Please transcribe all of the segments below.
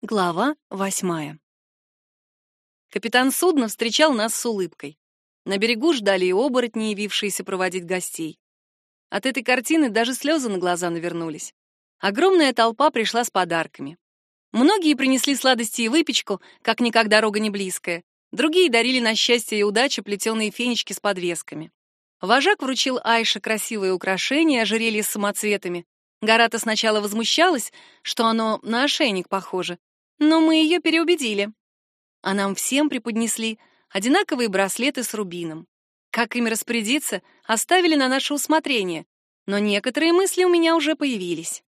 Глава восьмая. Капитан судна встречал нас с улыбкой. На берегу ждали и оборотни, явившиеся проводить гостей. От этой картины даже слезы на глаза навернулись. Огромная толпа пришла с подарками. Многие принесли сладости и выпечку, как никак дорога не близкая. Другие дарили на счастье и удачу плетеные фенечки с подвесками. Вожак вручил Айше красивые украшения, ожерелье с самоцветами. Гарата сначала возмущалась, что оно на ошейник похоже, но мы ее переубедили. А нам всем преподнесли одинаковые браслеты с рубином. Как ими распорядиться, оставили на наше усмотрение, но некоторые мысли у меня уже появились.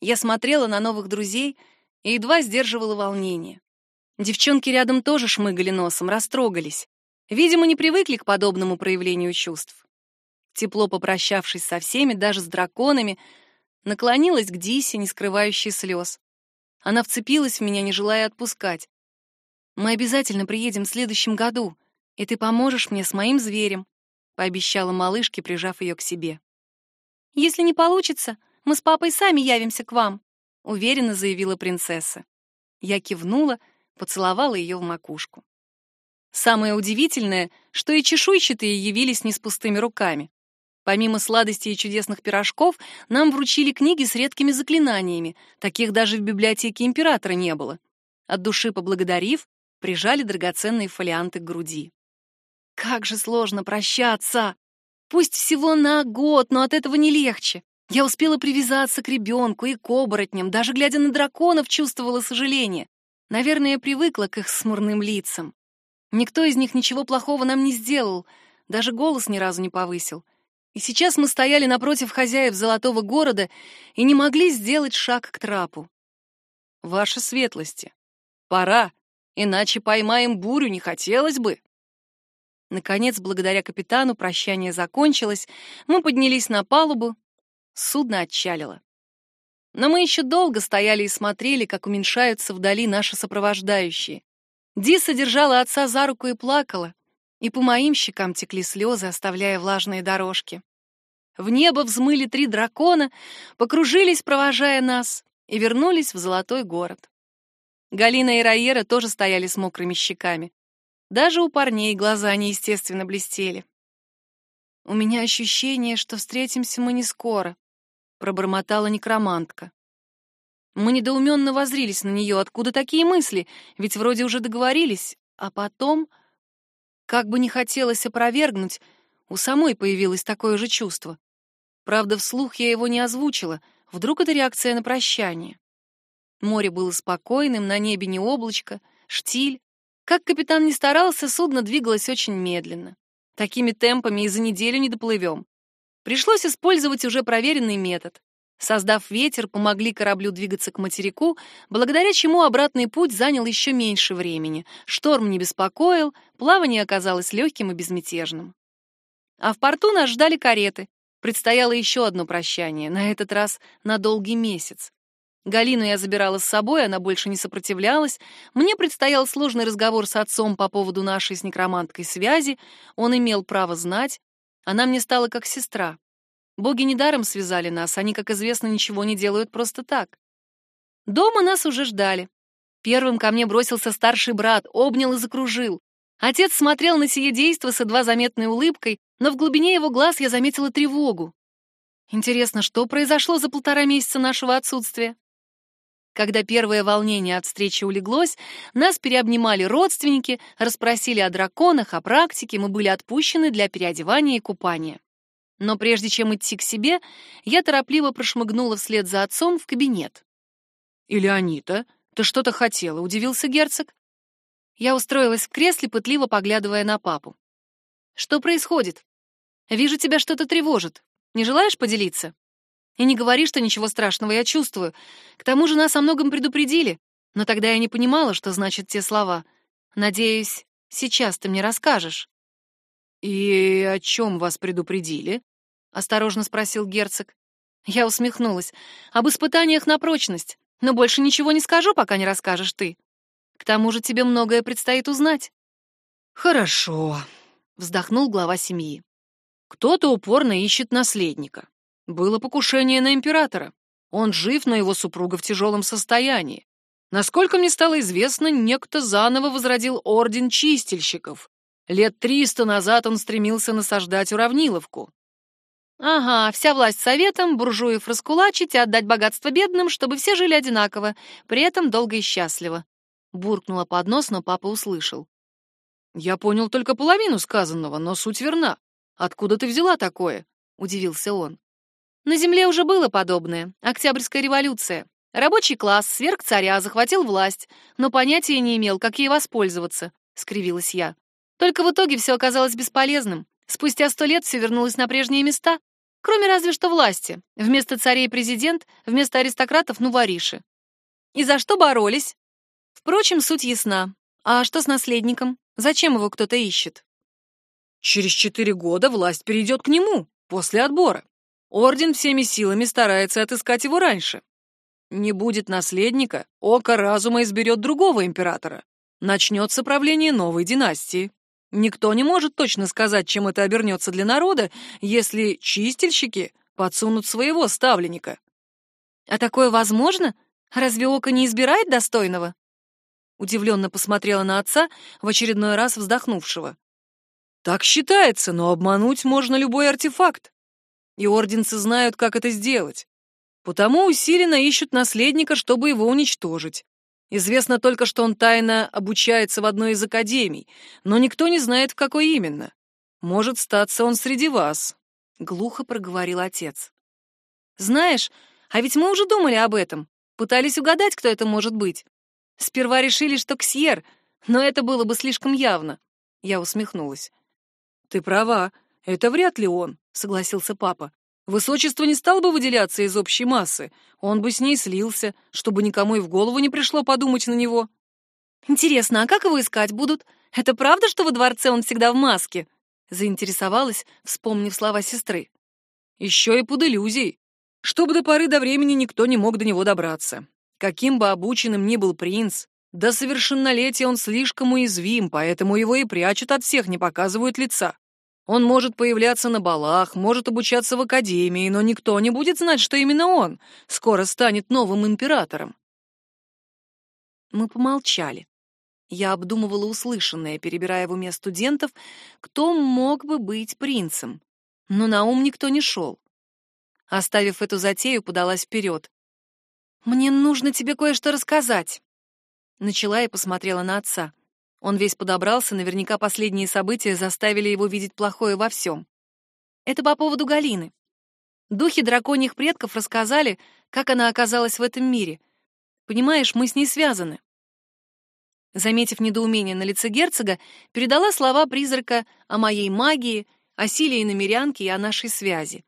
Я смотрела на новых друзей и едва сдерживала волнение. Девчонки рядом тоже шмыгали носом, растрогались. Видимо, не привыкли к подобному проявлению чувств. Тепло попрощавшись со всеми, даже с драконами, наклонилась к Дисе, не скрывающей слез. Она вцепилась в меня, не желая отпускать. «Мы обязательно приедем в следующем году, и ты поможешь мне с моим зверем», — пообещала малышке, прижав ее к себе. «Если не получится, мы с папой сами явимся к вам», — уверенно заявила принцесса. Я кивнула, поцеловала ее в макушку. Самое удивительное, что и чешуйчатые явились не с пустыми руками. Помимо сладостей и чудесных пирожков, нам вручили книги с редкими заклинаниями, таких даже в библиотеке императора не было. От души поблагодарив, прижали драгоценные фолианты к груди. Как же сложно прощаться! Пусть всего на год, но от этого не легче. Я успела привязаться к ребенку и к оборотням, даже глядя на драконов, чувствовала сожаление. Наверное, я привыкла к их смурным лицам. Никто из них ничего плохого нам не сделал, даже голос ни разу не повысил — и сейчас мы стояли напротив хозяев Золотого города и не могли сделать шаг к трапу. Ваша светлости, пора, иначе поймаем бурю, не хотелось бы. Наконец, благодаря капитану, прощание закончилось, мы поднялись на палубу, судно отчалило. Но мы еще долго стояли и смотрели, как уменьшаются вдали наши сопровождающие. Ди содержала отца за руку и плакала и по моим щекам текли слезы, оставляя влажные дорожки. В небо взмыли три дракона, покружились, провожая нас, и вернулись в золотой город. Галина и Раера тоже стояли с мокрыми щеками. Даже у парней глаза неестественно блестели. «У меня ощущение, что встретимся мы не скоро», — пробормотала некромантка. Мы недоуменно возрились на нее. Откуда такие мысли? Ведь вроде уже договорились. А потом как бы не хотелось опровергнуть, у самой появилось такое же чувство. Правда, вслух я его не озвучила, вдруг это реакция на прощание. Море было спокойным, на небе не облачко, штиль. Как капитан не старался, судно двигалось очень медленно. Такими темпами и за неделю не доплывем. Пришлось использовать уже проверенный метод. Создав ветер, помогли кораблю двигаться к материку, благодаря чему обратный путь занял еще меньше времени. Шторм не беспокоил, плавание оказалось легким и безмятежным. А в порту нас ждали кареты. Предстояло еще одно прощание, на этот раз на долгий месяц. Галину я забирала с собой, она больше не сопротивлялась. Мне предстоял сложный разговор с отцом по поводу нашей с некроманткой связи. Он имел право знать. Она мне стала как сестра. Боги недаром связали нас, они, как известно, ничего не делают просто так. Дома нас уже ждали. Первым ко мне бросился старший брат, обнял и закружил. Отец смотрел на сие действо с едва заметной улыбкой, но в глубине его глаз я заметила тревогу. Интересно, что произошло за полтора месяца нашего отсутствия? Когда первое волнение от встречи улеглось, нас переобнимали родственники, расспросили о драконах, о практике, мы были отпущены для переодевания и купания. Но прежде чем идти к себе, я торопливо прошмыгнула вслед за отцом в кабинет. «Илеонита, ты что-то хотела?» — удивился герцог. Я устроилась в кресле, пытливо поглядывая на папу. «Что происходит? Вижу, тебя что-то тревожит. Не желаешь поделиться? И не говори, что ничего страшного я чувствую. К тому же нас о многом предупредили, но тогда я не понимала, что значат те слова. Надеюсь, сейчас ты мне расскажешь». «И о чем вас предупредили?» — осторожно спросил герцог. Я усмехнулась. «Об испытаниях на прочность. Но больше ничего не скажу, пока не расскажешь ты. К тому же тебе многое предстоит узнать». «Хорошо», — вздохнул глава семьи. «Кто-то упорно ищет наследника. Было покушение на императора. Он жив, но его супруга в тяжелом состоянии. Насколько мне стало известно, некто заново возродил орден чистильщиков. Лет триста назад он стремился насаждать уравниловку. Ага, вся власть советом, буржуев раскулачить и отдать богатство бедным, чтобы все жили одинаково, при этом долго и счастливо. Буркнула под нос, но папа услышал. Я понял только половину сказанного, но суть верна. Откуда ты взяла такое? Удивился он. На земле уже было подобное. Октябрьская революция. Рабочий класс сверг царя, захватил власть, но понятия не имел, как ей воспользоваться, скривилась я. Только в итоге все оказалось бесполезным. Спустя сто лет все вернулось на прежние места, кроме разве что власти. Вместо царей президент, вместо аристократов ну вориши. И за что боролись? Впрочем, суть ясна. А что с наследником? Зачем его кто-то ищет? Через четыре года власть перейдет к нему, после отбора. Орден всеми силами старается отыскать его раньше. Не будет наследника, око разума изберет другого императора. Начнется правление новой династии. Никто не может точно сказать, чем это обернется для народа, если чистильщики подсунут своего ставленника. А такое возможно? Разве око не избирает достойного? Удивленно посмотрела на отца, в очередной раз вздохнувшего. Так считается, но обмануть можно любой артефакт. И орденцы знают, как это сделать. Потому усиленно ищут наследника, чтобы его уничтожить. Известно только, что он тайно обучается в одной из академий, но никто не знает, в какой именно. Может, статься он среди вас, — глухо проговорил отец. Знаешь, а ведь мы уже думали об этом, пытались угадать, кто это может быть. Сперва решили, что Ксьер, но это было бы слишком явно. Я усмехнулась. Ты права, это вряд ли он, согласился папа. Высочество не стал бы выделяться из общей массы, он бы с ней слился, чтобы никому и в голову не пришло подумать на него. Интересно, а как его искать будут? Это правда, что во дворце он всегда в маске? Заинтересовалась, вспомнив слова сестры. Еще и под иллюзией, чтобы до поры до времени никто не мог до него добраться. Каким бы обученным ни был принц, до совершеннолетия он слишком уязвим, поэтому его и прячут от всех, не показывают лица. Он может появляться на балах, может обучаться в академии, но никто не будет знать, что именно он скоро станет новым императором. Мы помолчали. Я обдумывала услышанное, перебирая в уме студентов, кто мог бы быть принцем. Но на ум никто не шел. Оставив эту затею, подалась вперед. «Мне нужно тебе кое-что рассказать». Начала и посмотрела на отца. Он весь подобрался, наверняка последние события заставили его видеть плохое во всем. Это по поводу Галины. Духи драконьих предков рассказали, как она оказалась в этом мире. Понимаешь, мы с ней связаны. Заметив недоумение на лице герцога, передала слова призрака о моей магии, о силе иномерянки и о нашей связи.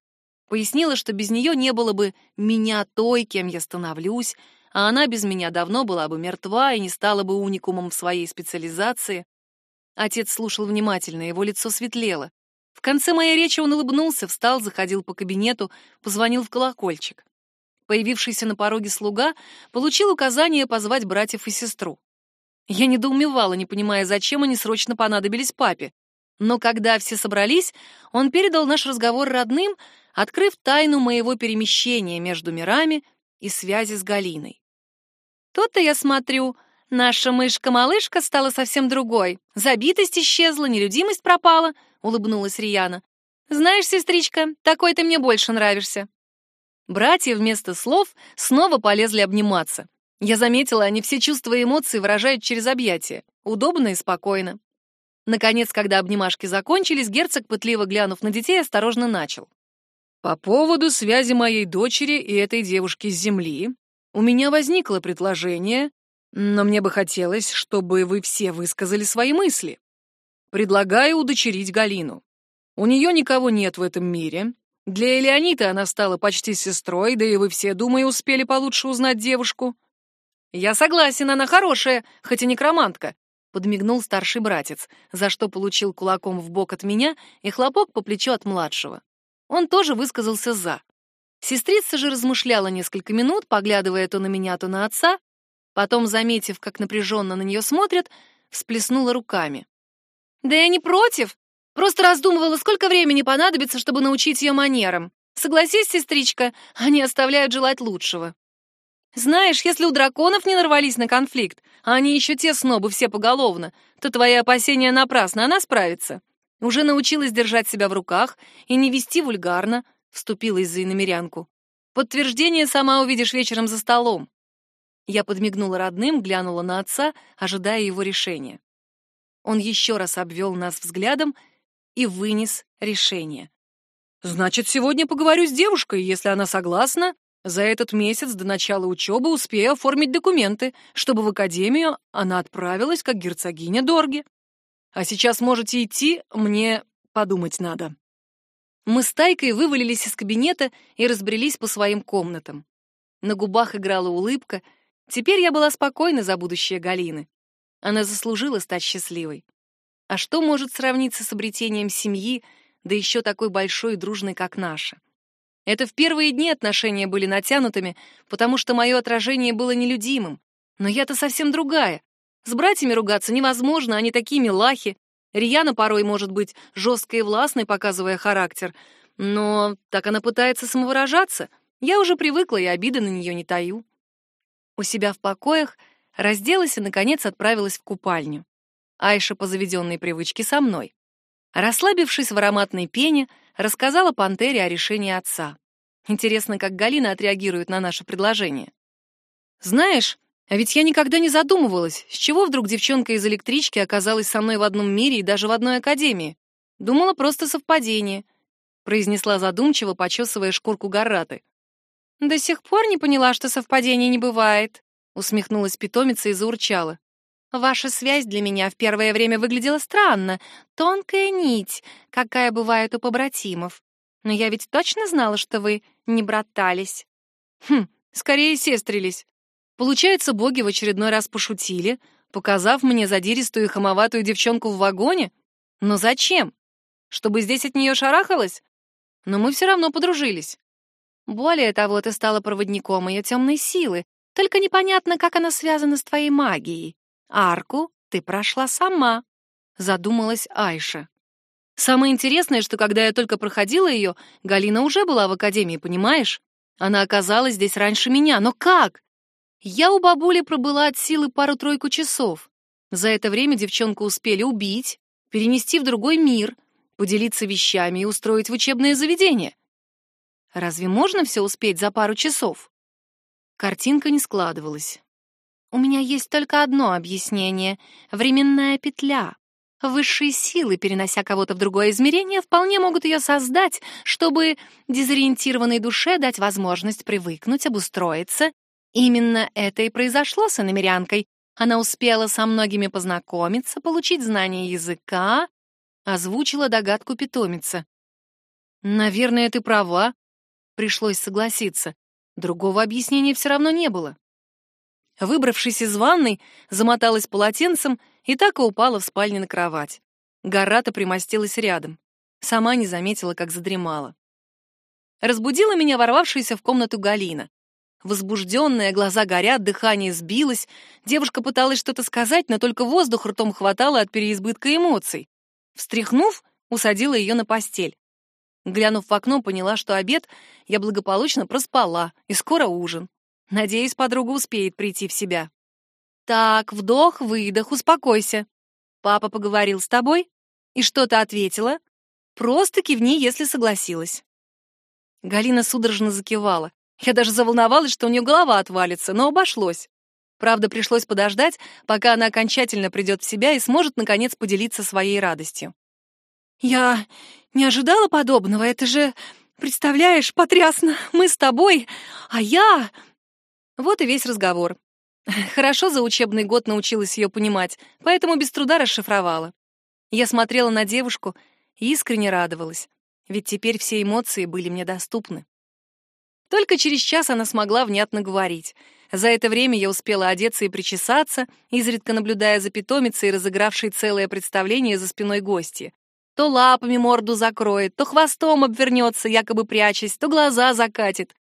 Пояснила, что без нее не было бы меня той, кем я становлюсь, а она без меня давно была бы мертва и не стала бы уникумом в своей специализации. Отец слушал внимательно, его лицо светлело. В конце моей речи он улыбнулся, встал, заходил по кабинету, позвонил в колокольчик. Появившийся на пороге слуга получил указание позвать братьев и сестру. Я недоумевала, не понимая, зачем они срочно понадобились папе. Но когда все собрались, он передал наш разговор родным, открыв тайну моего перемещения между мирами и связи с Галиной. Тут-то я смотрю, наша мышка-малышка стала совсем другой. Забитость исчезла, нелюдимость пропала, улыбнулась Рияна. Знаешь, сестричка, такой ты мне больше нравишься. Братья вместо слов снова полезли обниматься. Я заметила, они все чувства и эмоции выражают через объятия. Удобно и спокойно. Наконец, когда обнимашки закончились, герцог, пытливо глянув на детей, осторожно начал. По поводу связи моей дочери и этой девушки с Земли, у меня возникло предложение, но мне бы хотелось, чтобы вы все высказали свои мысли. Предлагаю удочерить Галину. У нее никого нет в этом мире. Для Элеонита она стала почти сестрой, да и вы все, думаю, успели получше узнать девушку. Я согласен, она хорошая, хоть и некромантка, подмигнул старший братец, за что получил кулаком в бок от меня и хлопок по плечу от младшего. Он тоже высказался «за». Сестрица же размышляла несколько минут, поглядывая то на меня, то на отца, потом, заметив, как напряженно на нее смотрят, всплеснула руками. «Да я не против, просто раздумывала, сколько времени понадобится, чтобы научить ее манерам. Согласись, сестричка, они оставляют желать лучшего». Знаешь, если у драконов не нарвались на конфликт, а они еще те снобы все поголовно, то твои опасения напрасны, она справится. Уже научилась держать себя в руках и не вести вульгарно, вступилась за иномерянку. Подтверждение сама увидишь вечером за столом. Я подмигнула родным, глянула на отца, ожидая его решения. Он еще раз обвел нас взглядом и вынес решение. «Значит, сегодня поговорю с девушкой, если она согласна. За этот месяц до начала учебы успею оформить документы, чтобы в академию она отправилась как герцогиня Дорги. А сейчас можете идти, мне подумать надо». Мы с Тайкой вывалились из кабинета и разбрелись по своим комнатам. На губах играла улыбка. Теперь я была спокойна за будущее Галины. Она заслужила стать счастливой. А что может сравниться с обретением семьи, да еще такой большой и дружной, как наша? Это в первые дни отношения были натянутыми, потому что мое отражение было нелюдимым. Но я-то совсем другая. С братьями ругаться невозможно, они такие милахи. Рьяна порой может быть жесткой и властной, показывая характер. Но так она пытается самовыражаться. Я уже привыкла и обиды на нее не таю. У себя в покоях разделась и, наконец, отправилась в купальню. Айша по заведенной привычке со мной. Расслабившись в ароматной пене, рассказала Пантере о решении отца. Интересно, как Галина отреагирует на наше предложение. «Знаешь, а ведь я никогда не задумывалась, с чего вдруг девчонка из электрички оказалась со мной в одном мире и даже в одной академии. Думала, просто совпадение», — произнесла задумчиво, почесывая шкурку Гарраты. «До сих пор не поняла, что совпадений не бывает», усмехнулась питомица и заурчала. Ваша связь для меня в первое время выглядела странно, тонкая нить, какая бывает у побратимов. Но я ведь точно знала, что вы не братались. Хм, скорее сестрились. Получается, боги в очередной раз пошутили, показав мне задиристую и хамоватую девчонку в вагоне? Но зачем? Чтобы здесь от нее шарахалась? Но мы все равно подружились. Более того, ты стала проводником ее темной силы, только непонятно, как она связана с твоей магией. Арку ты прошла сама, задумалась Айша. Самое интересное, что когда я только проходила ее, Галина уже была в академии, понимаешь? Она оказалась здесь раньше меня, но как? Я у бабули пробыла от силы пару-тройку часов. За это время девчонку успели убить, перенести в другой мир, поделиться вещами и устроить в учебное заведение. Разве можно все успеть за пару часов? Картинка не складывалась. У меня есть только одно объяснение — временная петля. Высшие силы, перенося кого-то в другое измерение, вполне могут ее создать, чтобы дезориентированной душе дать возможность привыкнуть, обустроиться. Именно это и произошло с иномерянкой. Она успела со многими познакомиться, получить знания языка, озвучила догадку питомица. «Наверное, ты права», — пришлось согласиться. Другого объяснения все равно не было. Выбравшись из ванной, замоталась полотенцем и так и упала в спальне на кровать. Гарата примостилась рядом. Сама не заметила, как задремала. Разбудила меня ворвавшаяся в комнату Галина. Возбужденная, глаза горят, дыхание сбилось. Девушка пыталась что-то сказать, но только воздух ртом хватало от переизбытка эмоций. Встряхнув, усадила ее на постель. Глянув в окно, поняла, что обед я благополучно проспала, и скоро ужин. Надеюсь, подруга успеет прийти в себя. Так, вдох, выдох, успокойся. Папа поговорил с тобой? И что ты ответила? Просто кивни, если согласилась. Галина судорожно закивала. Я даже заволновалась, что у нее голова отвалится, но обошлось. Правда, пришлось подождать, пока она окончательно придет в себя и сможет, наконец, поделиться своей радостью. «Я не ожидала подобного, это же, представляешь, потрясно. Мы с тобой, а я...» Вот и весь разговор. Хорошо за учебный год научилась ее понимать, поэтому без труда расшифровала. Я смотрела на девушку и искренне радовалась, ведь теперь все эмоции были мне доступны. Только через час она смогла внятно говорить. За это время я успела одеться и причесаться, изредка наблюдая за питомицей, разыгравшей целое представление за спиной гостья. То лапами морду закроет, то хвостом обвернется, якобы прячась, то глаза закатит.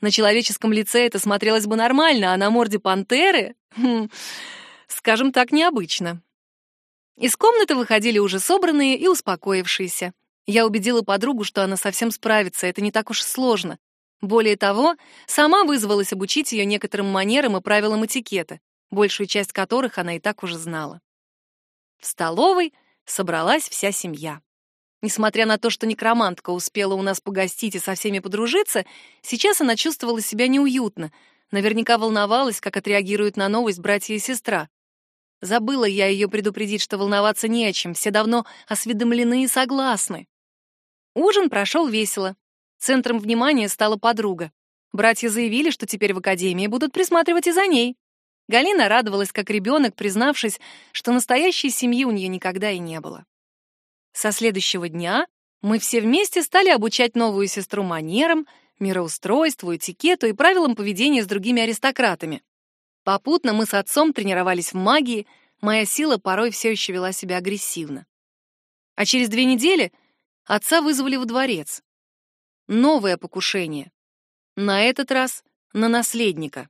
На человеческом лице это смотрелось бы нормально, а на морде пантеры, хм, скажем так, необычно. Из комнаты выходили уже собранные и успокоившиеся. Я убедила подругу, что она совсем справится, это не так уж сложно. Более того, сама вызвалась обучить ее некоторым манерам и правилам этикета, большую часть которых она и так уже знала. В столовой собралась вся семья. Несмотря на то, что некромантка успела у нас погостить и со всеми подружиться, сейчас она чувствовала себя неуютно, наверняка волновалась, как отреагируют на новость братья и сестра. Забыла я ее предупредить, что волноваться не о чем, все давно осведомлены и согласны. Ужин прошел весело. Центром внимания стала подруга. Братья заявили, что теперь в академии будут присматривать и за ней. Галина радовалась как ребенок, признавшись, что настоящей семьи у нее никогда и не было. Со следующего дня мы все вместе стали обучать новую сестру манерам, мироустройству, этикету и правилам поведения с другими аристократами. Попутно мы с отцом тренировались в магии, моя сила порой все еще вела себя агрессивно. А через две недели отца вызвали в дворец новое покушение. На этот раз на наследника.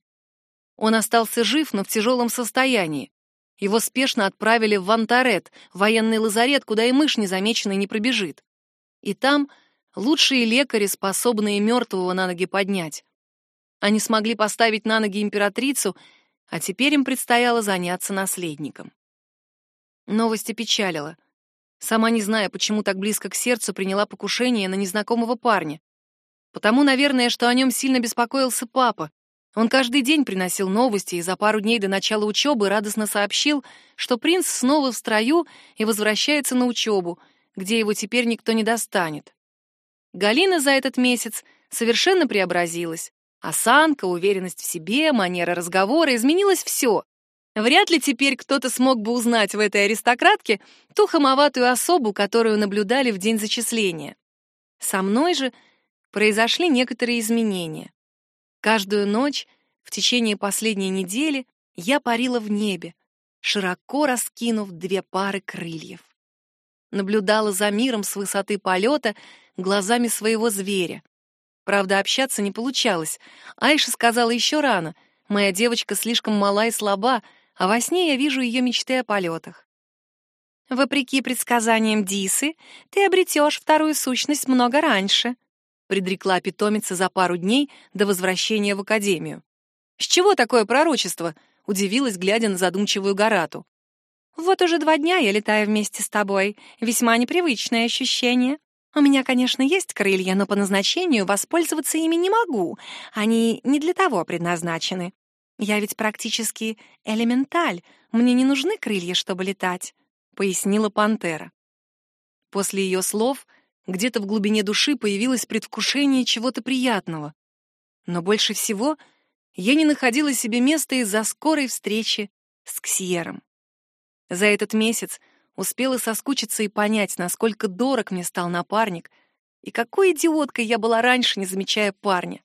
Он остался жив, но в тяжелом состоянии. Его спешно отправили в Вантарет, военный лазарет, куда и мышь незамеченной не пробежит. И там лучшие лекари, способные мертвого на ноги поднять. Они смогли поставить на ноги императрицу, а теперь им предстояло заняться наследником. Новость опечалила. Сама не зная, почему так близко к сердцу приняла покушение на незнакомого парня. Потому, наверное, что о нем сильно беспокоился папа. Он каждый день приносил новости и за пару дней до начала учебы радостно сообщил, что принц снова в строю и возвращается на учебу, где его теперь никто не достанет. Галина за этот месяц совершенно преобразилась. Осанка, уверенность в себе, манера разговора, изменилось все. Вряд ли теперь кто-то смог бы узнать в этой аристократке ту хамоватую особу, которую наблюдали в день зачисления. Со мной же произошли некоторые изменения. Каждую ночь в течение последней недели я парила в небе, широко раскинув две пары крыльев. Наблюдала за миром с высоты полета глазами своего зверя. Правда, общаться не получалось. Айша сказала еще рано. Моя девочка слишком мала и слаба, а во сне я вижу ее мечты о полетах. Вопреки предсказаниям Дисы, ты обретешь вторую сущность много раньше, предрекла питомица за пару дней до возвращения в академию. С чего такое пророчество? удивилась, глядя на задумчивую Гарату. Вот уже два дня я летаю вместе с тобой. Весьма непривычное ощущение. У меня, конечно, есть крылья, но по назначению воспользоваться ими не могу. Они не для того предназначены. Я ведь практически элементаль. Мне не нужны крылья, чтобы летать, пояснила пантера. После ее слов где-то в глубине души появилось предвкушение чего-то приятного. Но больше всего я не находила себе места из-за скорой встречи с Ксьером. За этот месяц успела соскучиться и понять, насколько дорог мне стал напарник, и какой идиоткой я была раньше, не замечая парня.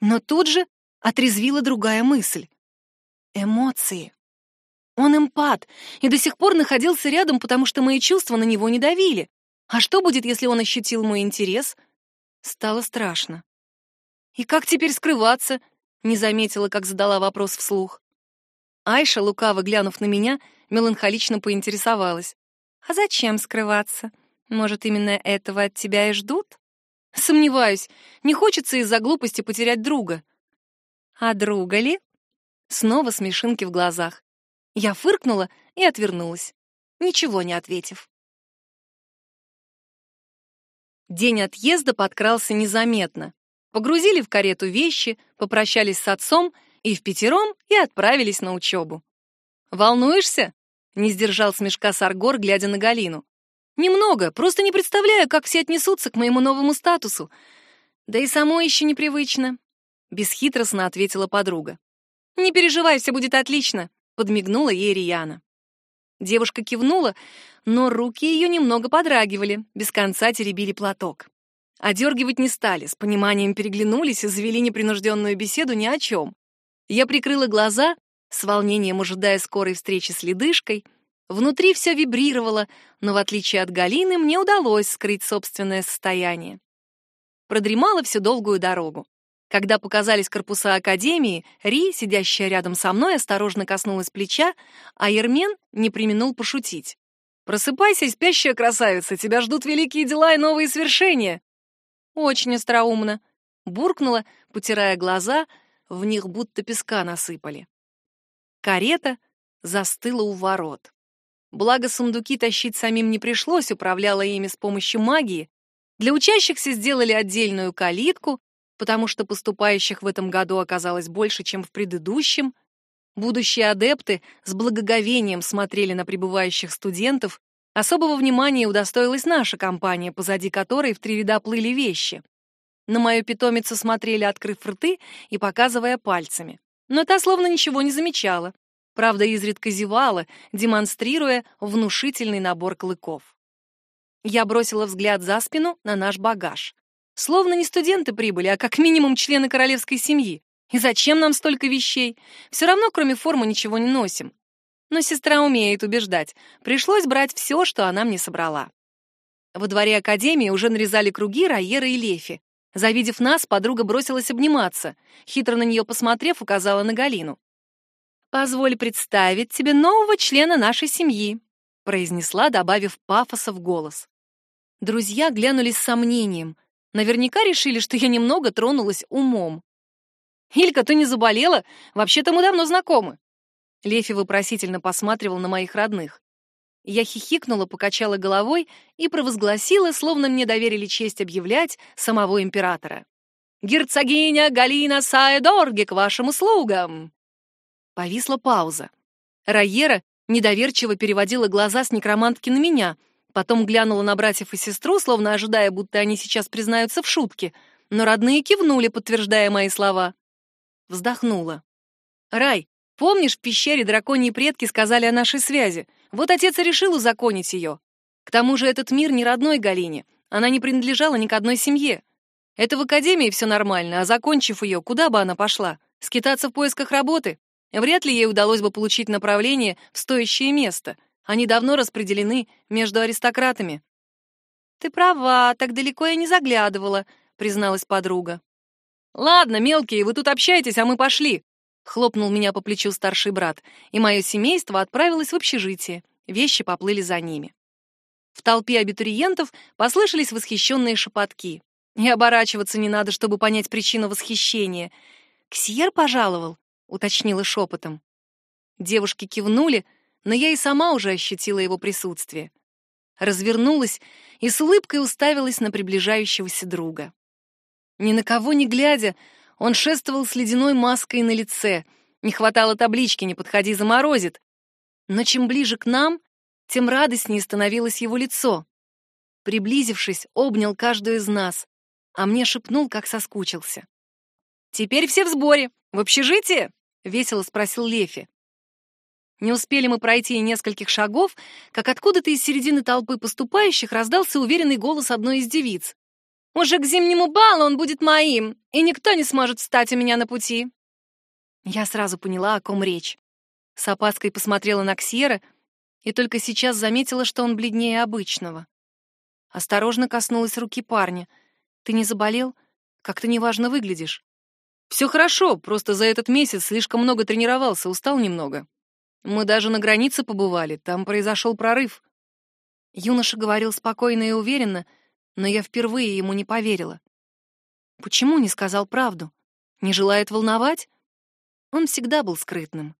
Но тут же отрезвила другая мысль. Эмоции. Он эмпат и до сих пор находился рядом, потому что мои чувства на него не давили. А что будет, если он ощутил мой интерес? Стало страшно. И как теперь скрываться? Не заметила, как задала вопрос вслух. Айша, лукаво глянув на меня, меланхолично поинтересовалась. «А зачем скрываться? Может, именно этого от тебя и ждут?» «Сомневаюсь. Не хочется из-за глупости потерять друга». «А друга ли?» Снова смешинки в глазах. Я фыркнула и отвернулась, ничего не ответив. День отъезда подкрался незаметно. Погрузили в карету вещи, попрощались с отцом и в пятером и отправились на учебу. «Волнуешься?» — не сдержал смешка Саргор, глядя на Галину. «Немного, просто не представляю, как все отнесутся к моему новому статусу. Да и самой еще непривычно», — бесхитростно ответила подруга. «Не переживай, все будет отлично», — подмигнула ей Рияна. Девушка кивнула, но руки ее немного подрагивали, без конца теребили платок. Одергивать не стали, с пониманием переглянулись и завели непринужденную беседу ни о чем. Я прикрыла глаза, с волнением ожидая скорой встречи с ледышкой. Внутри все вибрировало, но в отличие от Галины мне удалось скрыть собственное состояние. Продремала всю долгую дорогу. Когда показались корпуса академии, Ри, сидящая рядом со мной, осторожно коснулась плеча, а Ермен не преминул пошутить. Просыпайся, спящая красавица, тебя ждут великие дела и новые свершения. Очень остроумно. буркнула, потирая глаза, в них будто песка насыпали. Карета застыла у ворот. Благо сундуки тащить самим не пришлось, управляла ими с помощью магии. Для учащихся сделали отдельную калитку, потому что поступающих в этом году оказалось больше, чем в предыдущем. Будущие адепты с благоговением смотрели на прибывающих студентов. Особого внимания удостоилась наша компания, позади которой в три ряда плыли вещи. На мою питомицу смотрели, открыв рты и показывая пальцами. Но та словно ничего не замечала. Правда, изредка зевала, демонстрируя внушительный набор клыков. Я бросила взгляд за спину на наш багаж. Словно не студенты прибыли, а как минимум члены королевской семьи. И зачем нам столько вещей? Все равно, кроме формы, ничего не носим. Но сестра умеет убеждать. Пришлось брать все, что она мне собрала. Во дворе академии уже нарезали круги Райера и Лефи. Завидев нас, подруга бросилась обниматься. Хитро на нее посмотрев, указала на Галину. «Позволь представить тебе нового члена нашей семьи», произнесла, добавив пафоса в голос. Друзья глянули с сомнением. Наверняка решили, что я немного тронулась умом. «Илька, ты не заболела? Вообще-то мы давно знакомы». Лефи вопросительно посматривал на моих родных. Я хихикнула, покачала головой и провозгласила, словно мне доверили честь объявлять самого императора. «Герцогиня Галина Саедорги к вашим услугам!» Повисла пауза. Райера недоверчиво переводила глаза с некромантки на меня, потом глянула на братьев и сестру, словно ожидая, будто они сейчас признаются в шутке, но родные кивнули, подтверждая мои слова. Вздохнула. «Рай, помнишь, в пещере драконьи предки сказали о нашей связи? Вот отец и решил узаконить ее. К тому же этот мир не родной Галине, она не принадлежала ни к одной семье. Это в академии все нормально, а закончив ее, куда бы она пошла? Скитаться в поисках работы? Вряд ли ей удалось бы получить направление в стоящее место. Они давно распределены между аристократами. «Ты права, так далеко я не заглядывала», — призналась подруга. «Ладно, мелкие, вы тут общаетесь, а мы пошли. Хлопнул меня по плечу старший брат, и мое семейство отправилось в общежитие. Вещи поплыли за ними. В толпе абитуриентов послышались восхищенные шепотки. И оборачиваться не надо, чтобы понять причину восхищения. «Ксьер пожаловал?» — уточнила шепотом. Девушки кивнули, но я и сама уже ощутила его присутствие. Развернулась и с улыбкой уставилась на приближающегося друга. Ни на кого не глядя, он шествовал с ледяной маской на лице. Не хватало таблички «Не подходи, заморозит». Но чем ближе к нам, тем радостнее становилось его лицо. Приблизившись, обнял каждую из нас, а мне шепнул, как соскучился. «Теперь все в сборе. В общежитии?» — весело спросил Лефи. Не успели мы пройти и нескольких шагов, как откуда-то из середины толпы поступающих раздался уверенный голос одной из девиц. Уже к зимнему балу он будет моим, и никто не сможет встать у меня на пути. Я сразу поняла, о ком речь. С опаской посмотрела на Ксьера и только сейчас заметила, что он бледнее обычного. Осторожно коснулась руки парня. «Ты не заболел? Как-то неважно выглядишь». «Все хорошо, просто за этот месяц слишком много тренировался, устал немного. Мы даже на границе побывали, там произошел прорыв». Юноша говорил спокойно и уверенно, но я впервые ему не поверила. Почему не сказал правду? Не желает волновать? Он всегда был скрытным.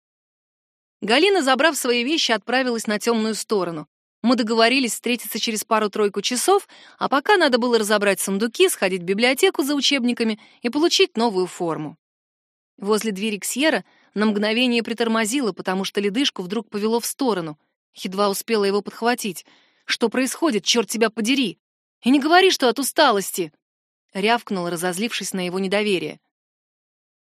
Галина, забрав свои вещи, отправилась на темную сторону. Мы договорились встретиться через пару-тройку часов, а пока надо было разобрать сундуки, сходить в библиотеку за учебниками и получить новую форму. Возле двери Ксьера на мгновение притормозила, потому что ледышку вдруг повело в сторону. Едва успела его подхватить. «Что происходит, черт тебя подери?» И не говори, что от усталости!» Рявкнул, разозлившись на его недоверие.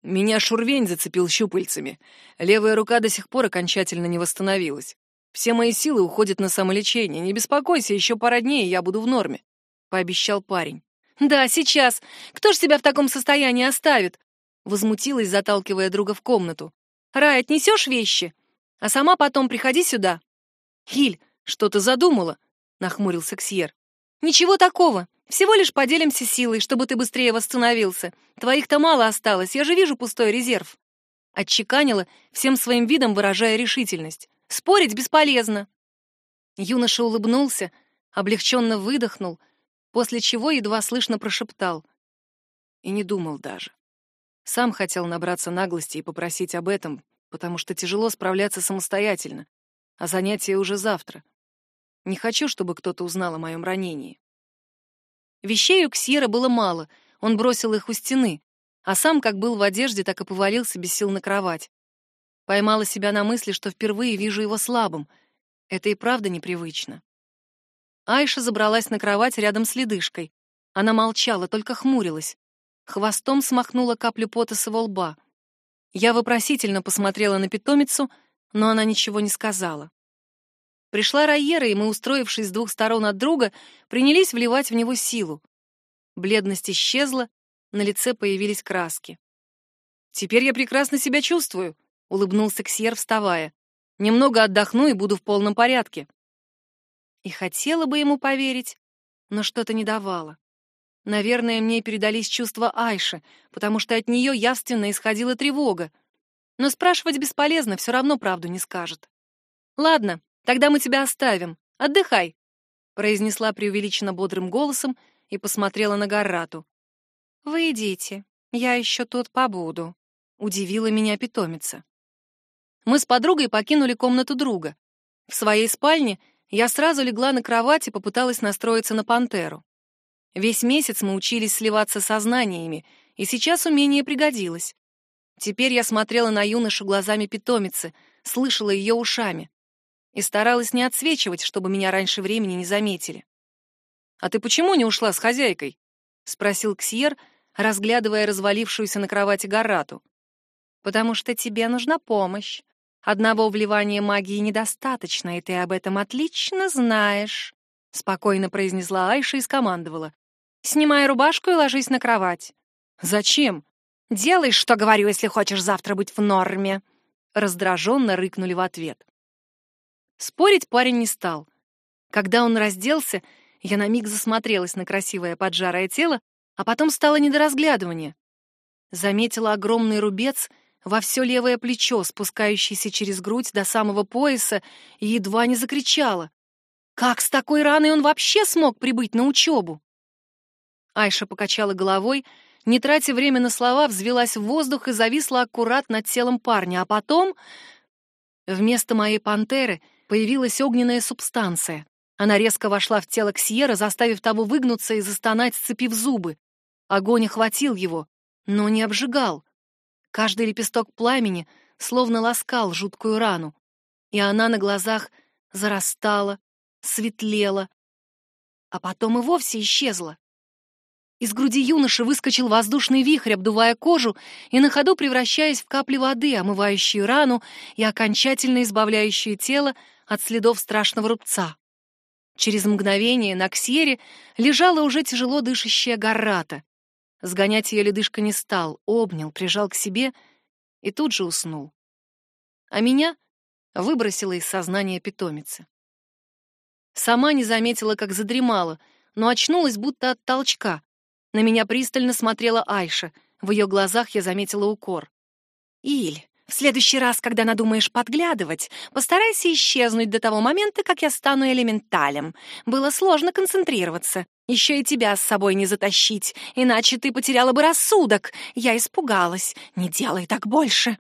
Меня шурвень зацепил щупальцами. Левая рука до сих пор окончательно не восстановилась. Все мои силы уходят на самолечение. Не беспокойся, еще пара дней, и я буду в норме», — пообещал парень. «Да, сейчас. Кто ж тебя в таком состоянии оставит?» Возмутилась, заталкивая друга в комнату. «Рай, отнесешь вещи? А сама потом приходи сюда». «Хиль, что ты задумала?» — нахмурился Ксьер. «Ничего такого. Всего лишь поделимся силой, чтобы ты быстрее восстановился. Твоих-то мало осталось, я же вижу пустой резерв». Отчеканила, всем своим видом выражая решительность. «Спорить бесполезно». Юноша улыбнулся, облегченно выдохнул, после чего едва слышно прошептал. и не думал даже. Сам хотел набраться наглости и попросить об этом, потому что тяжело справляться самостоятельно, а занятие уже завтра. Не хочу, чтобы кто-то узнал о моем ранении. Вещей у Ксьера было мало, он бросил их у стены, а сам как был в одежде, так и повалился без сил на кровать. Поймала себя на мысли, что впервые вижу его слабым. Это и правда непривычно. Айша забралась на кровать рядом с ледышкой. Она молчала, только хмурилась. Хвостом смахнула каплю пота с его лба. Я вопросительно посмотрела на питомицу, но она ничего не сказала. Пришла Райера, и мы, устроившись с двух сторон от друга, принялись вливать в него силу. Бледность исчезла, на лице появились краски. «Теперь я прекрасно себя чувствую», — улыбнулся Ксьер, вставая. «Немного отдохну и буду в полном порядке». И хотела бы ему поверить, но что-то не давало. Наверное, мне передались чувства Айши, потому что от нее явственно исходила тревога. Но спрашивать бесполезно, все равно правду не скажет. «Ладно, тогда мы тебя оставим. Отдыхай», — произнесла преувеличенно бодрым голосом и посмотрела на Гаррату. «Вы идите, я еще тут побуду», — удивила меня питомица. Мы с подругой покинули комнату друга. В своей спальне я сразу легла на кровать и попыталась настроиться на пантеру. Весь месяц мы учились сливаться сознаниями, и сейчас умение пригодилось. Теперь я смотрела на юношу глазами питомицы, слышала ее ушами и старалась не отсвечивать, чтобы меня раньше времени не заметили. «А ты почему не ушла с хозяйкой?» — спросил Ксьер, разглядывая развалившуюся на кровати Гарату. «Потому что тебе нужна помощь. Одного вливания магии недостаточно, и ты об этом отлично знаешь», — спокойно произнесла Айша и скомандовала. Снимай рубашку и ложись на кровать. Зачем? Делай, что говорю, если хочешь завтра быть в норме. Раздраженно рыкнули в ответ. Спорить парень не стал. Когда он разделся, я на миг засмотрелась на красивое поджарое тело, а потом стало не до разглядывания. Заметила огромный рубец во все левое плечо, спускающийся через грудь до самого пояса, и едва не закричала. Как с такой раной он вообще смог прибыть на учебу? Айша покачала головой, не тратя время на слова, взвелась в воздух и зависла аккурат над телом парня, а потом вместо моей пантеры появилась огненная субстанция. Она резко вошла в тело Ксьера, заставив того выгнуться и застонать, сцепив зубы. Огонь охватил его, но не обжигал. Каждый лепесток пламени словно ласкал жуткую рану, и она на глазах зарастала, светлела, а потом и вовсе исчезла. Из груди юноши выскочил воздушный вихрь, обдувая кожу и на ходу превращаясь в капли воды, омывающие рану и окончательно избавляющие тело от следов страшного рубца. Через мгновение на ксьере лежала уже тяжело дышащая Гаррата. Сгонять ее ледышка не стал, обнял, прижал к себе и тут же уснул. А меня выбросила из сознания питомицы. Сама не заметила, как задремала, но очнулась будто от толчка. На меня пристально смотрела Айша. В ее глазах я заметила укор. «Иль, в следующий раз, когда надумаешь подглядывать, постарайся исчезнуть до того момента, как я стану элементалем. Было сложно концентрироваться. Еще и тебя с собой не затащить, иначе ты потеряла бы рассудок. Я испугалась. Не делай так больше».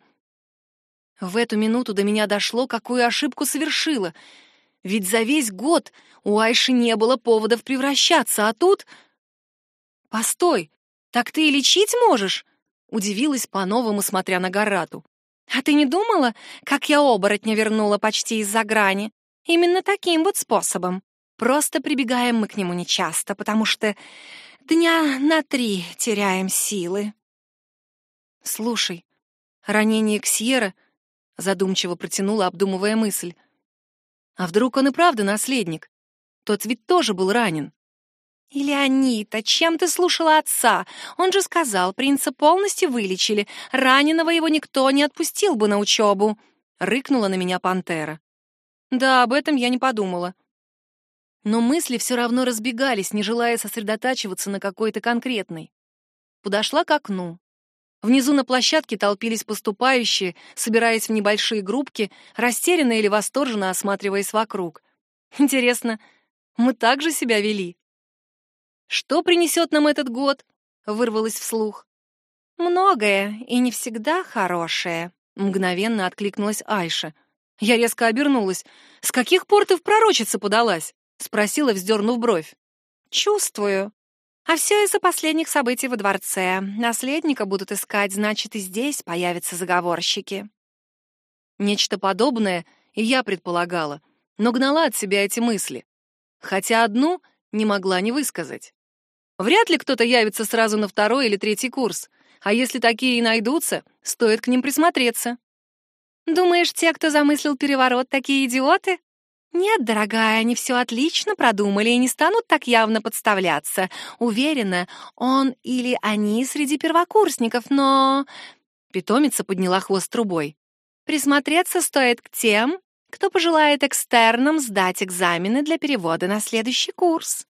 В эту минуту до меня дошло, какую ошибку совершила. Ведь за весь год у Айши не было поводов превращаться, а тут «Постой, так ты и лечить можешь?» Удивилась по-новому, смотря на Гарату. «А ты не думала, как я оборотня вернула почти из-за грани? Именно таким вот способом. Просто прибегаем мы к нему нечасто, потому что дня на три теряем силы». «Слушай, ранение Ксьера...» задумчиво протянула, обдумывая мысль. «А вдруг он и правда наследник? Тот ведь тоже был ранен». «Илеонита, чем ты слушала отца? Он же сказал, принца полностью вылечили. Раненого его никто не отпустил бы на учебу», — рыкнула на меня пантера. «Да, об этом я не подумала». Но мысли все равно разбегались, не желая сосредотачиваться на какой-то конкретной. Подошла к окну. Внизу на площадке толпились поступающие, собираясь в небольшие группки, растерянно или восторженно осматриваясь вокруг. Интересно, мы так же себя вели? Что принесет нам этот год? — вырвалось вслух. «Многое и не всегда хорошее», — мгновенно откликнулась Айша. Я резко обернулась. «С каких пор ты в пророчице подалась?» — спросила, вздернув бровь. «Чувствую. А все из-за последних событий во дворце. Наследника будут искать, значит, и здесь появятся заговорщики». Нечто подобное и я предполагала, но гнала от себя эти мысли. Хотя одну не могла не высказать. Вряд ли кто-то явится сразу на второй или третий курс, а если такие и найдутся, стоит к ним присмотреться. Думаешь, те, кто замыслил переворот, такие идиоты? Нет, дорогая, они все отлично продумали и не станут так явно подставляться. Уверена, он или они среди первокурсников, но... Питомица подняла хвост трубой. Присмотреться стоит к тем, кто пожелает экстерном сдать экзамены для перевода на следующий курс.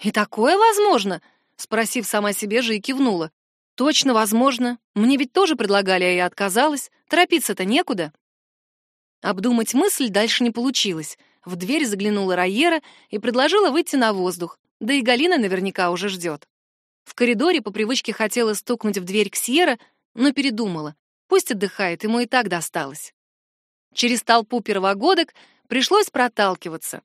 «И такое возможно?» — спросив сама себе же и кивнула. «Точно возможно. Мне ведь тоже предлагали, а я отказалась. Торопиться-то некуда». Обдумать мысль дальше не получилось. В дверь заглянула Райера и предложила выйти на воздух. Да и Галина наверняка уже ждет. В коридоре по привычке хотела стукнуть в дверь Ксьера, но передумала. Пусть отдыхает, ему и так досталось. Через толпу первогодок пришлось проталкиваться.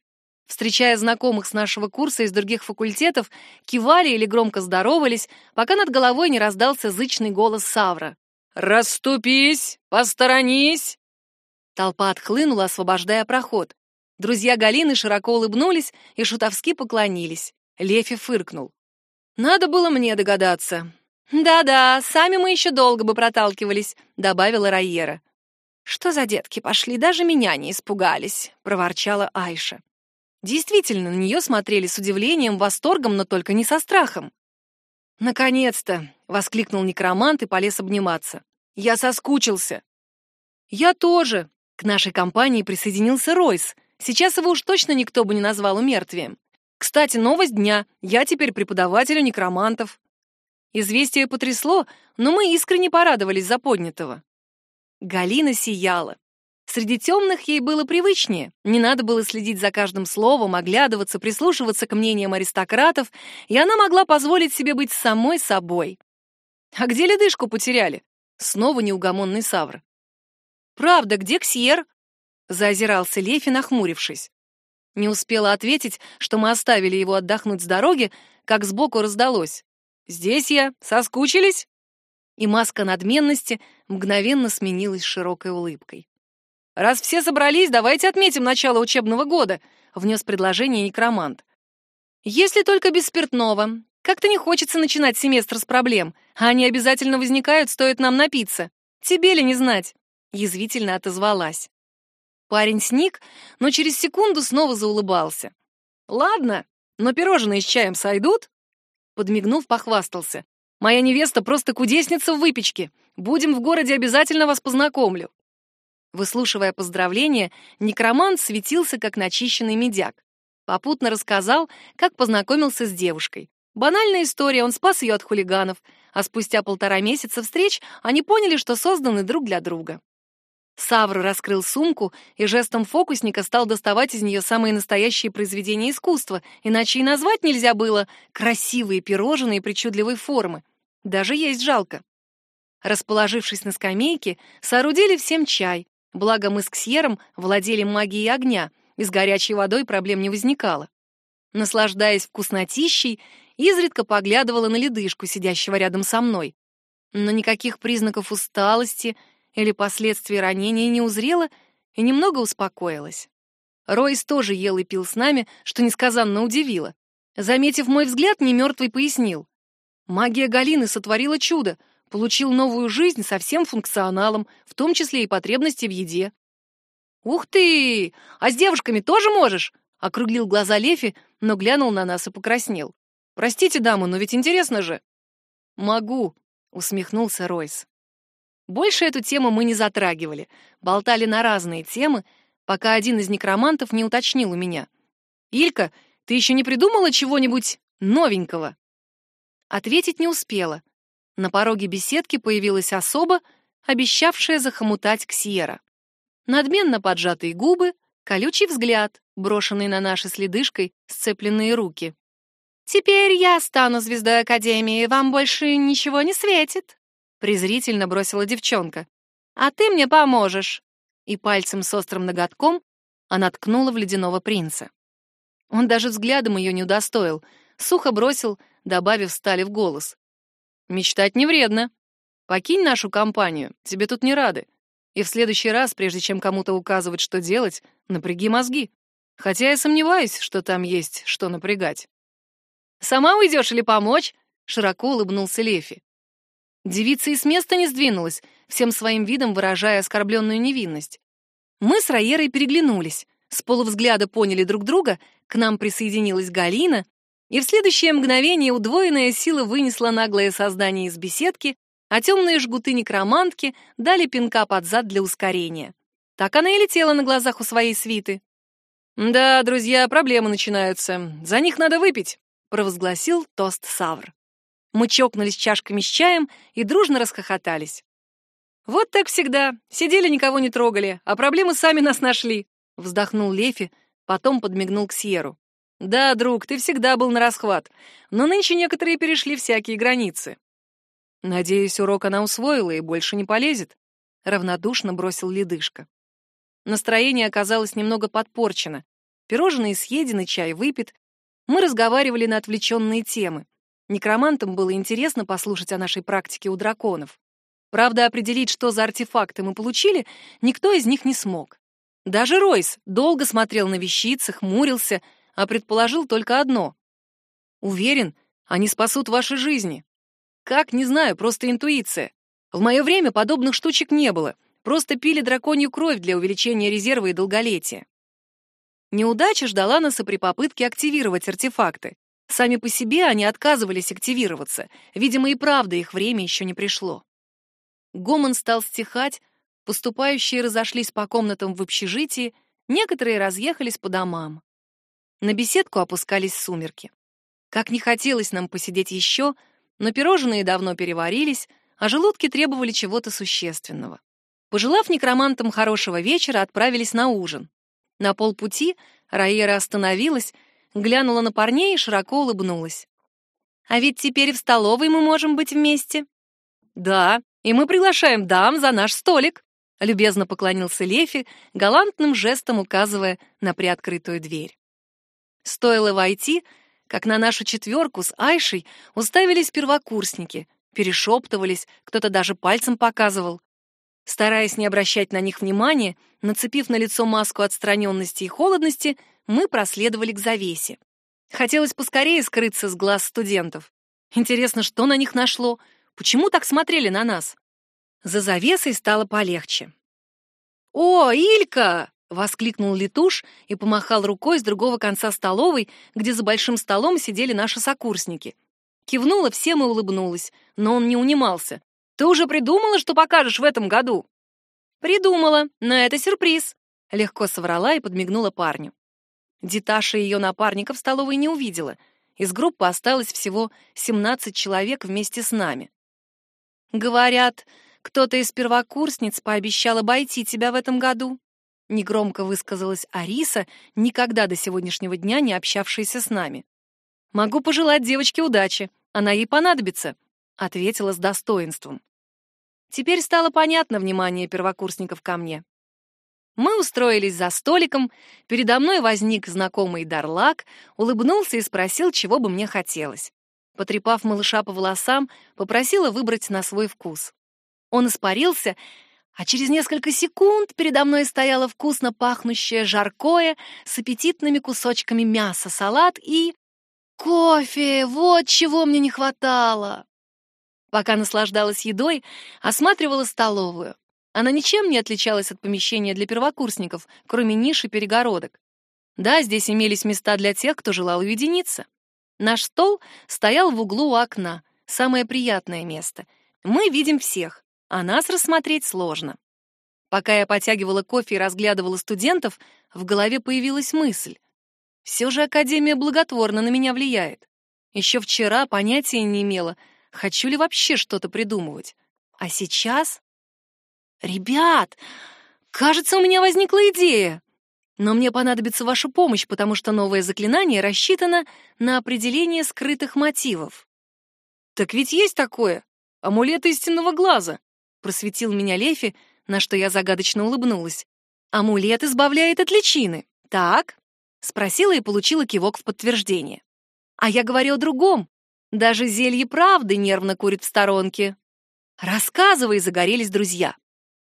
Встречая знакомых с нашего курса из других факультетов, кивали или громко здоровались, пока над головой не раздался зычный голос Савра. «Расступись! Посторонись!» Толпа отхлынула, освобождая проход. Друзья Галины широко улыбнулись и шутовски поклонились. Лефи фыркнул. «Надо было мне догадаться. «Да-да, сами мы еще долго бы проталкивались», — добавила Райера. «Что за детки пошли, даже меня не испугались», — проворчала Айша. Действительно, на нее смотрели с удивлением, восторгом, но только не со страхом. «Наконец-то!» — воскликнул некромант и полез обниматься. «Я соскучился!» «Я тоже!» — к нашей компании присоединился Ройс. Сейчас его уж точно никто бы не назвал умертвием. «Кстати, новость дня. Я теперь преподаватель у некромантов». Известие потрясло, но мы искренне порадовались за поднятого. Галина сияла. Среди темных ей было привычнее. Не надо было следить за каждым словом, оглядываться, прислушиваться к мнениям аристократов, и она могла позволить себе быть самой собой. «А где ледышку потеряли?» Снова неугомонный Савр. «Правда, где Ксьер?» Заозирался Лефи, нахмурившись. Не успела ответить, что мы оставили его отдохнуть с дороги, как сбоку раздалось. Здесь я. Соскучились?» И маска надменности мгновенно сменилась широкой улыбкой. «Раз все собрались, давайте отметим начало учебного года», — внес предложение некромант. «Если только без спиртного. Как-то не хочется начинать семестр с проблем, а они обязательно возникают, стоит нам напиться. Тебе ли не знать?» — язвительно отозвалась. Парень сник, но через секунду снова заулыбался. «Ладно, но пирожные с чаем сойдут?» Подмигнув, похвастался. «Моя невеста просто кудесница в выпечке. Будем в городе, обязательно вас познакомлю». Выслушивая поздравления, некромант светился, как начищенный медяк. Попутно рассказал, как познакомился с девушкой. Банальная история, он спас ее от хулиганов, а спустя полтора месяца встреч они поняли, что созданы друг для друга. Савр раскрыл сумку и жестом фокусника стал доставать из нее самые настоящие произведения искусства, иначе и назвать нельзя было красивые пирожные причудливой формы. Даже есть жалко. Расположившись на скамейке, соорудили всем чай, благо мы с Ксьером владели магией огня, и с горячей водой проблем не возникало. Наслаждаясь вкуснотищей, изредка поглядывала на ледышку, сидящего рядом со мной. Но никаких признаков усталости или последствий ранения не узрела и немного успокоилась. Ройс тоже ел и пил с нами, что несказанно удивило. Заметив мой взгляд, немертвый пояснил. Магия Галины сотворила чудо, получил новую жизнь со всем функционалом, в том числе и потребности в еде. «Ух ты! А с девушками тоже можешь?» — округлил глаза Лефи, но глянул на нас и покраснел. «Простите, дамы, но ведь интересно же». «Могу», — усмехнулся Ройс. Больше эту тему мы не затрагивали, болтали на разные темы, пока один из некромантов не уточнил у меня. «Илька, ты еще не придумала чего-нибудь новенького?» Ответить не успела. На пороге беседки появилась особа, обещавшая захомутать Ксьера. Надменно поджатые губы, колючий взгляд, брошенный на наши следышкой сцепленные руки. Теперь я стану звездой Академии, вам больше ничего не светит, презрительно бросила девчонка. А ты мне поможешь. И пальцем с острым ноготком она ткнула в ледяного принца. Он даже взглядом ее не удостоил, сухо бросил, добавив стали в голос. «Мечтать не вредно. Покинь нашу компанию, тебе тут не рады. И в следующий раз, прежде чем кому-то указывать, что делать, напряги мозги. Хотя я сомневаюсь, что там есть что напрягать». «Сама уйдешь или помочь?» — широко улыбнулся Лефи. Девица и с места не сдвинулась, всем своим видом выражая оскорбленную невинность. Мы с Раерой переглянулись, с полувзгляда поняли друг друга, к нам присоединилась Галина, и в следующее мгновение удвоенная сила вынесла наглое создание из беседки, а темные жгуты некромантки дали пинка под зад для ускорения. Так она и летела на глазах у своей свиты. «Да, друзья, проблемы начинаются. За них надо выпить», — провозгласил тост Савр. Мы чокнулись чашками с чаем и дружно расхохотались. «Вот так всегда. Сидели, никого не трогали, а проблемы сами нас нашли», — вздохнул Лефи, потом подмигнул к Сьеру. «Да, друг, ты всегда был на расхват, но нынче некоторые перешли всякие границы». «Надеюсь, урок она усвоила и больше не полезет», — равнодушно бросил ледышка. Настроение оказалось немного подпорчено. Пирожные съедены, чай выпит. Мы разговаривали на отвлеченные темы. Некромантам было интересно послушать о нашей практике у драконов. Правда, определить, что за артефакты мы получили, никто из них не смог. Даже Ройс долго смотрел на вещицы, хмурился, а предположил только одно. Уверен, они спасут ваши жизни. Как, не знаю, просто интуиция. В мое время подобных штучек не было. Просто пили драконью кровь для увеличения резерва и долголетия. Неудача ждала нас и при попытке активировать артефакты. Сами по себе они отказывались активироваться. Видимо, и правда их время еще не пришло. Гомон стал стихать, поступающие разошлись по комнатам в общежитии, некоторые разъехались по домам. На беседку опускались сумерки. Как не хотелось нам посидеть еще, но пирожные давно переварились, а желудки требовали чего-то существенного. Пожелав некромантам хорошего вечера, отправились на ужин. На полпути Раера остановилась, глянула на парней и широко улыбнулась. «А ведь теперь в столовой мы можем быть вместе». «Да, и мы приглашаем дам за наш столик», — любезно поклонился Лефи, галантным жестом указывая на приоткрытую дверь. Стоило войти, как на нашу четверку с Айшей уставились первокурсники, перешептывались, кто-то даже пальцем показывал. Стараясь не обращать на них внимания, нацепив на лицо маску отстраненности и холодности, мы проследовали к завесе. Хотелось поскорее скрыться с глаз студентов. Интересно, что на них нашло? Почему так смотрели на нас? За завесой стало полегче. «О, Илька!» — воскликнул Летуш и помахал рукой с другого конца столовой, где за большим столом сидели наши сокурсники. Кивнула всем и улыбнулась, но он не унимался. «Ты уже придумала, что покажешь в этом году?» «Придумала, но это сюрприз», — легко соврала и подмигнула парню. Диташа ее напарника в столовой не увидела. Из группы осталось всего 17 человек вместе с нами. «Говорят, кто-то из первокурсниц пообещал обойти тебя в этом году», — негромко высказалась Ариса, никогда до сегодняшнего дня не общавшаяся с нами. «Могу пожелать девочке удачи, она ей понадобится», — ответила с достоинством. Теперь стало понятно внимание первокурсников ко мне. Мы устроились за столиком, передо мной возник знакомый Дарлак, улыбнулся и спросил, чего бы мне хотелось. Потрепав малыша по волосам, попросила выбрать на свой вкус. Он испарился, а через несколько секунд передо мной стояло вкусно пахнущее жаркое с аппетитными кусочками мяса, салат и... Кофе! Вот чего мне не хватало! Пока наслаждалась едой, осматривала столовую. Она ничем не отличалась от помещения для первокурсников, кроме ниши перегородок. Да, здесь имелись места для тех, кто желал уединиться. Наш стол стоял в углу у окна, самое приятное место. Мы видим всех, а нас рассмотреть сложно. Пока я потягивала кофе и разглядывала студентов, в голове появилась мысль. Все же Академия благотворно на меня влияет. Еще вчера понятия не имела, хочу ли вообще что-то придумывать. А сейчас... «Ребят, кажется, у меня возникла идея!» Но мне понадобится ваша помощь, потому что новое заклинание рассчитано на определение скрытых мотивов. Так ведь есть такое. Амулет истинного глаза. Просветил меня Лефи, на что я загадочно улыбнулась. Амулет избавляет от личины. Так? Спросила и получила кивок в подтверждение. А я говорю о другом. Даже зелье правды нервно курит в сторонке. Рассказывай, загорелись друзья.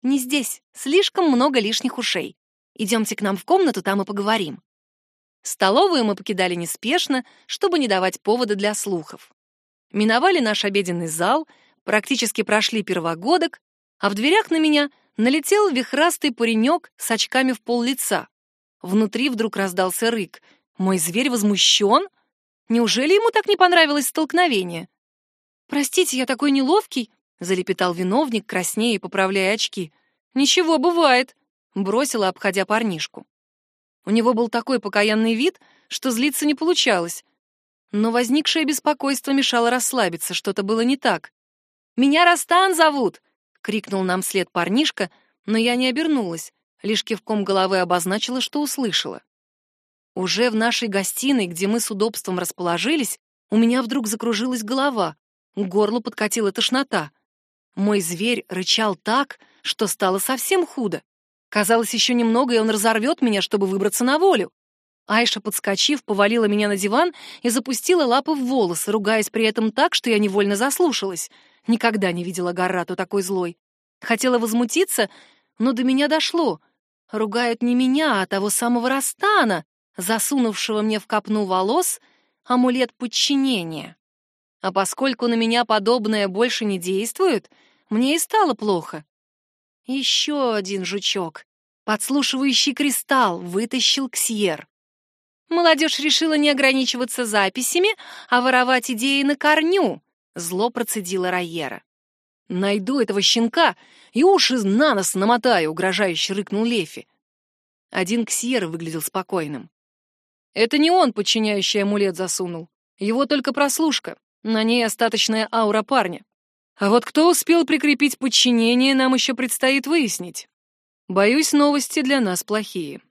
Не здесь, слишком много лишних ушей. Идемте к нам в комнату, там и поговорим. Столовую мы покидали неспешно, чтобы не давать повода для слухов. Миновали наш обеденный зал, практически прошли первогодок, а в дверях на меня налетел вихрастый паренек с очками в пол лица. Внутри вдруг раздался рык. Мой зверь возмущен? Неужели ему так не понравилось столкновение? «Простите, я такой неловкий», — залепетал виновник, краснея и поправляя очки. «Ничего, бывает», — бросила, обходя парнишку. У него был такой покаянный вид, что злиться не получалось. Но возникшее беспокойство мешало расслабиться, что-то было не так. «Меня Растан зовут!» — крикнул нам вслед парнишка, но я не обернулась, лишь кивком головы обозначила, что услышала. Уже в нашей гостиной, где мы с удобством расположились, у меня вдруг закружилась голова, к горлу подкатила тошнота. Мой зверь рычал так, что стало совсем худо. Казалось, еще немного, и он разорвет меня, чтобы выбраться на волю. Айша, подскочив, повалила меня на диван и запустила лапы в волосы, ругаясь при этом так, что я невольно заслушалась. Никогда не видела Гаррату такой злой. Хотела возмутиться, но до меня дошло. Ругают не меня, а того самого Растана, засунувшего мне в копну волос амулет подчинения. А поскольку на меня подобное больше не действует, мне и стало плохо. Еще один жучок. Подслушивающий кристалл вытащил Ксьер. Молодежь решила не ограничиваться записями, а воровать идеи на корню, зло процедила Райера. Найду этого щенка и уши на нос намотаю, угрожающе рыкнул Лефи. Один Ксьер выглядел спокойным. Это не он подчиняющий амулет засунул. Его только прослушка. На ней остаточная аура парня. А вот кто успел прикрепить подчинение, нам еще предстоит выяснить. Боюсь, новости для нас плохие.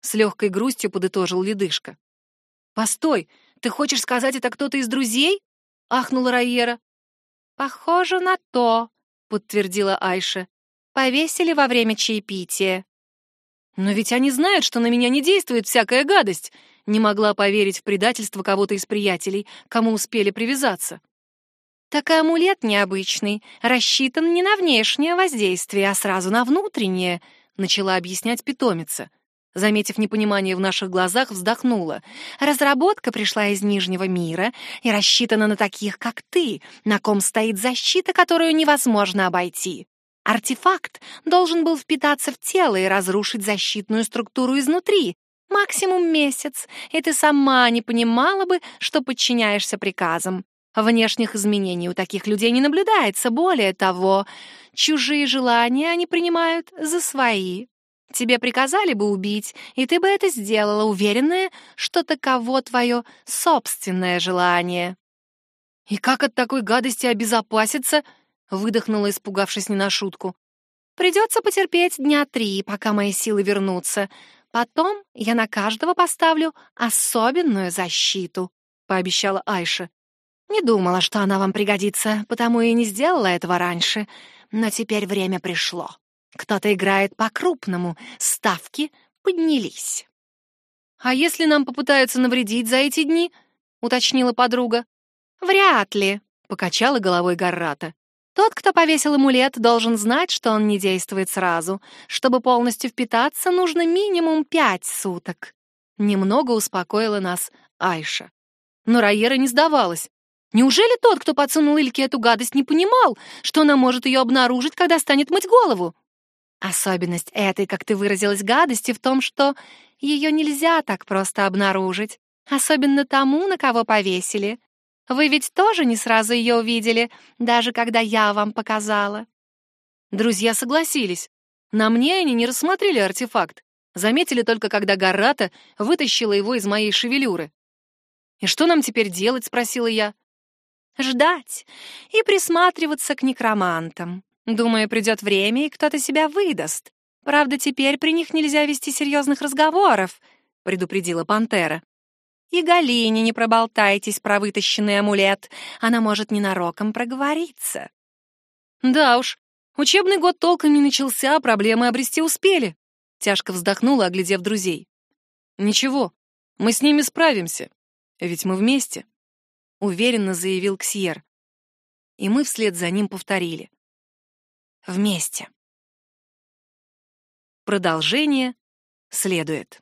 С легкой грустью подытожил ледышка. «Постой, ты хочешь сказать, это кто-то из друзей?» — ахнула Райера. «Похоже на то», — подтвердила Айша. «Повесили во время чаепития». «Но ведь они знают, что на меня не действует всякая гадость», не могла поверить в предательство кого-то из приятелей, кому успели привязаться. Так и амулет необычный, рассчитан не на внешнее воздействие, а сразу на внутреннее, начала объяснять питомица. Заметив непонимание в наших глазах, вздохнула. Разработка пришла из Нижнего мира и рассчитана на таких, как ты, на ком стоит защита, которую невозможно обойти. Артефакт должен был впитаться в тело и разрушить защитную структуру изнутри, Максимум месяц, и ты сама не понимала бы, что подчиняешься приказам. Внешних изменений у таких людей не наблюдается. Более того, чужие желания они принимают за свои. Тебе приказали бы убить, и ты бы это сделала, уверенная, что таково твое собственное желание. «И как от такой гадости обезопаситься?» — выдохнула, испугавшись не на шутку. «Придется потерпеть дня три, пока мои силы вернутся. Потом я на каждого поставлю особенную защиту», — пообещала Айша. «Не думала, что она вам пригодится, потому и не сделала этого раньше. Но теперь время пришло. Кто-то играет по-крупному, ставки поднялись». «А если нам попытаются навредить за эти дни?» — уточнила подруга. «Вряд ли», — покачала головой Гаррата. Тот, кто повесил амулет, должен знать, что он не действует сразу. Чтобы полностью впитаться, нужно минимум пять суток. Немного успокоила нас Айша. Но Райера не сдавалась. Неужели тот, кто подсунул Ильке эту гадость, не понимал, что она может ее обнаружить, когда станет мыть голову? Особенность этой, как ты выразилась, гадости в том, что ее нельзя так просто обнаружить, особенно тому, на кого повесили. Вы ведь тоже не сразу ее увидели, даже когда я вам показала». Друзья согласились. На мне они не рассмотрели артефакт. Заметили только, когда Гарата вытащила его из моей шевелюры. «И что нам теперь делать?» — спросила я. «Ждать и присматриваться к некромантам. Думаю, придет время, и кто-то себя выдаст. Правда, теперь при них нельзя вести серьезных разговоров, предупредила пантера. И Галине не проболтайтесь про вытащенный амулет, она может ненароком проговориться. Да уж, учебный год толком не начался, а проблемы обрести успели. Тяжко вздохнула, оглядев друзей. Ничего, мы с ними справимся, ведь мы вместе, уверенно заявил Ксьер. И мы вслед за ним повторили. Вместе. Продолжение следует.